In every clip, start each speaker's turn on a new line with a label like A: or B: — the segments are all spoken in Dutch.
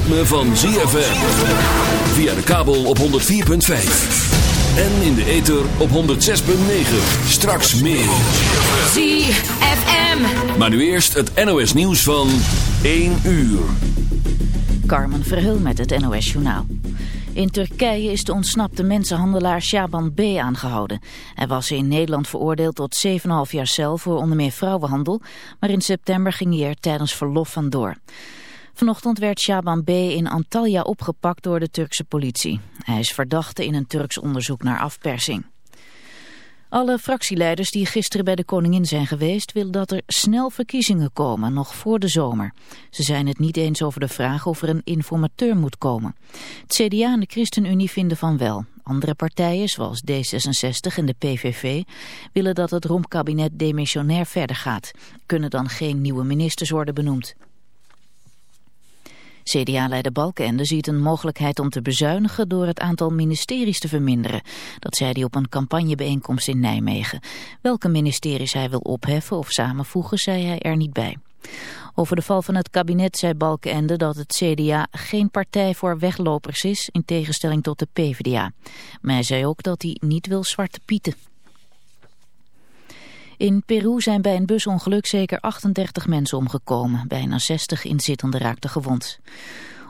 A: ritme van ZFM. Via de kabel op 104.5. En in de ether op 106.9. Straks meer.
B: ZFM.
A: Maar nu eerst het NOS nieuws van 1 uur.
B: Carmen Verheul met het NOS Journaal. In Turkije is de ontsnapte mensenhandelaar Shaban B. aangehouden. Hij was in Nederland veroordeeld tot 7,5 jaar cel voor onder meer vrouwenhandel, maar in september ging hij er tijdens verlof vandoor. Vanochtend werd Shaban B. in Antalya opgepakt door de Turkse politie. Hij is verdachte in een Turks onderzoek naar afpersing. Alle fractieleiders die gisteren bij de koningin zijn geweest... willen dat er snel verkiezingen komen, nog voor de zomer. Ze zijn het niet eens over de vraag of er een informateur moet komen. Het CDA en de ChristenUnie vinden van wel. Andere partijen, zoals D66 en de PVV... willen dat het romkabinet demissionair verder gaat. Kunnen dan geen nieuwe ministers worden benoemd. CDA-leider Balkenende ziet een mogelijkheid om te bezuinigen door het aantal ministeries te verminderen. Dat zei hij op een campagnebijeenkomst in Nijmegen. Welke ministeries hij wil opheffen of samenvoegen, zei hij er niet bij. Over de val van het kabinet zei Balkenende dat het CDA geen partij voor weglopers is, in tegenstelling tot de PvdA. Maar hij zei ook dat hij niet wil zwarte pieten. In Peru zijn bij een busongeluk zeker 38 mensen omgekomen. Bijna 60 inzittenden raakten gewond.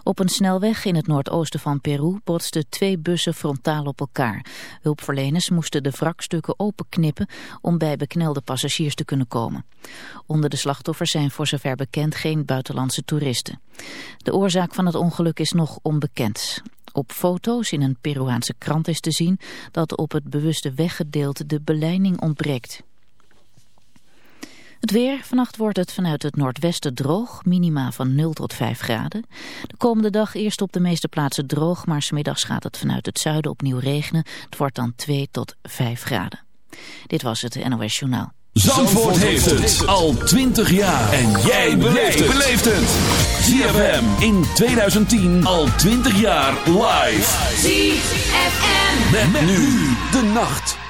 B: Op een snelweg in het noordoosten van Peru botsten twee bussen frontaal op elkaar. Hulpverleners moesten de wrakstukken openknippen om bij beknelde passagiers te kunnen komen. Onder de slachtoffers zijn voor zover bekend geen buitenlandse toeristen. De oorzaak van het ongeluk is nog onbekend. Op foto's in een Peruaanse krant is te zien dat op het bewuste weggedeelte de beleiding ontbreekt. Het weer, vannacht wordt het vanuit het noordwesten droog, minima van 0 tot 5 graden. De komende dag eerst op de meeste plaatsen droog, maar smiddags gaat het vanuit het zuiden opnieuw regenen. Het wordt dan 2 tot 5 graden. Dit was het NOS Journaal.
A: Zandvoort, heeft het al 20 jaar. En jij beleeft het. ZFM in 2010 al 20 jaar live.
B: ZFM.
A: Met, nu de nacht.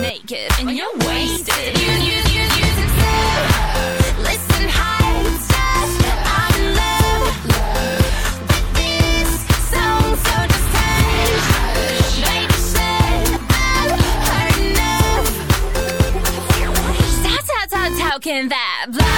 C: naked and you're wasted. You, you, you, you, Listen, high stuff. I'm in love with this song, so just hush. Baby, shut up. Heard enough. Stop, stop, stop talking that blah,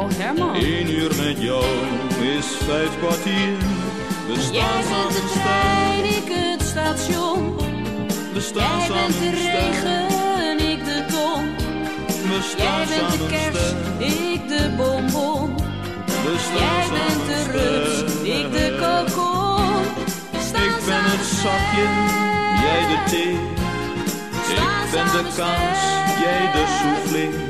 D: Oh Herman.
E: Eén uur met jou is vijf kwartier. We
D: Jij
E: staan
D: bent de trein, ik het station.
E: we staan
D: Jij bent de regen, ik de ton.
E: We
D: Jij bent de
E: samen
D: kers,
E: sterk.
D: ik de bonbon.
E: We staan
D: Jij bent de rups, ik de kokon.
E: Ik ben het zakje, jij de thee. Ik ben de kaas, jij de soufflé.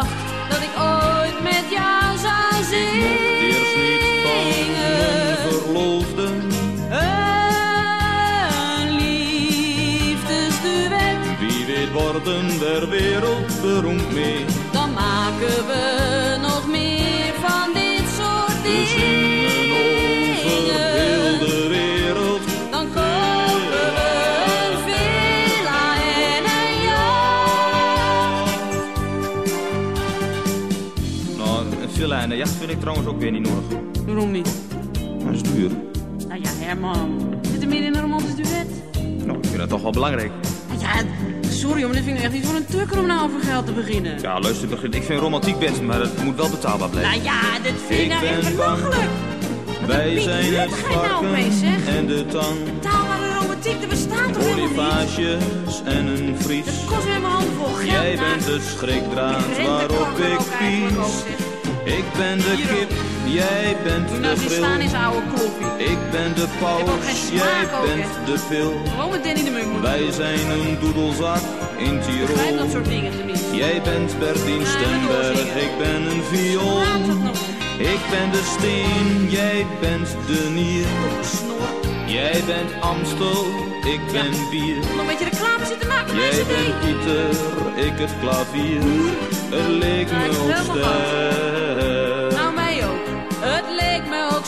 E: worden der wereld beroemd mee.
D: dan maken we nog meer van dit soort
E: We zingen over heel
D: dingen.
E: de wereld.
D: Dan kopen we een villa en een jacht.
E: Nou, een villa en een jacht vind ik trouwens ook weer niet nodig.
D: Waarom niet?
E: Dat is duur.
D: Nou ja, Herman. Zit er meer in een romantisch duet?
E: Nou, ik vind dat toch wel belangrijk.
D: Ja, sorry, maar dit vind ik echt niet voor een tukker om nou over geld te beginnen.
E: Ja, luister, Begin, ik vind romantiek best, maar het moet wel betaalbaar blijven.
D: Nou ja, dit vind ik nou echt belachelijk.
E: Wij zijn het
D: nou
E: varken en de tang.
D: Betaalbare romantiek, er bestaat toch helemaal niet?
E: En een vries.
D: Het kost weer mijn handen vol geld.
E: Jij bent de schrikdraad waarop ik pies. Ik ben de kip, jij bent
D: Doe
E: de
D: nou
E: grill.
D: zijn oude.
E: Ik ben de paus, jij bent de pil.
D: Gewoon met Danny de Munk
E: Wij zijn een doedelzak in Tirol.
D: dat soort dingen tenminste.
E: Jij bent Bertien Stemberg, ik ben een viool.
D: Op.
E: Ik ben de steen, jij bent de nier. Jij bent Amstel, ik ben bier.
D: Nog een beetje reclame zitten maken
E: Jij bent Pieter, ik het klavier. Het leek me
D: ik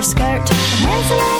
F: her skirt.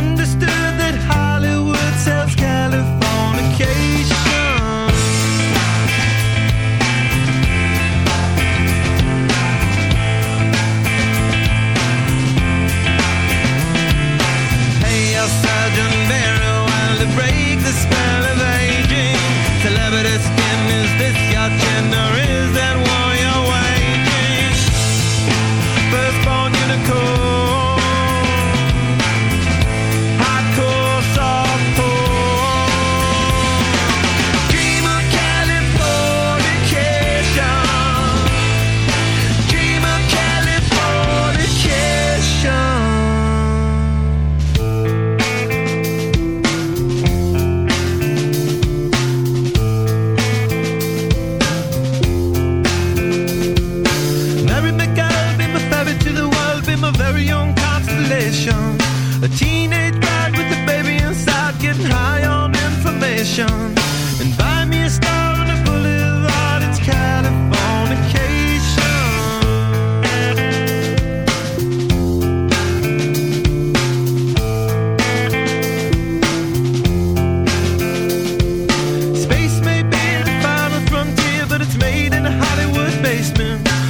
G: made in a Hollywood
H: basement.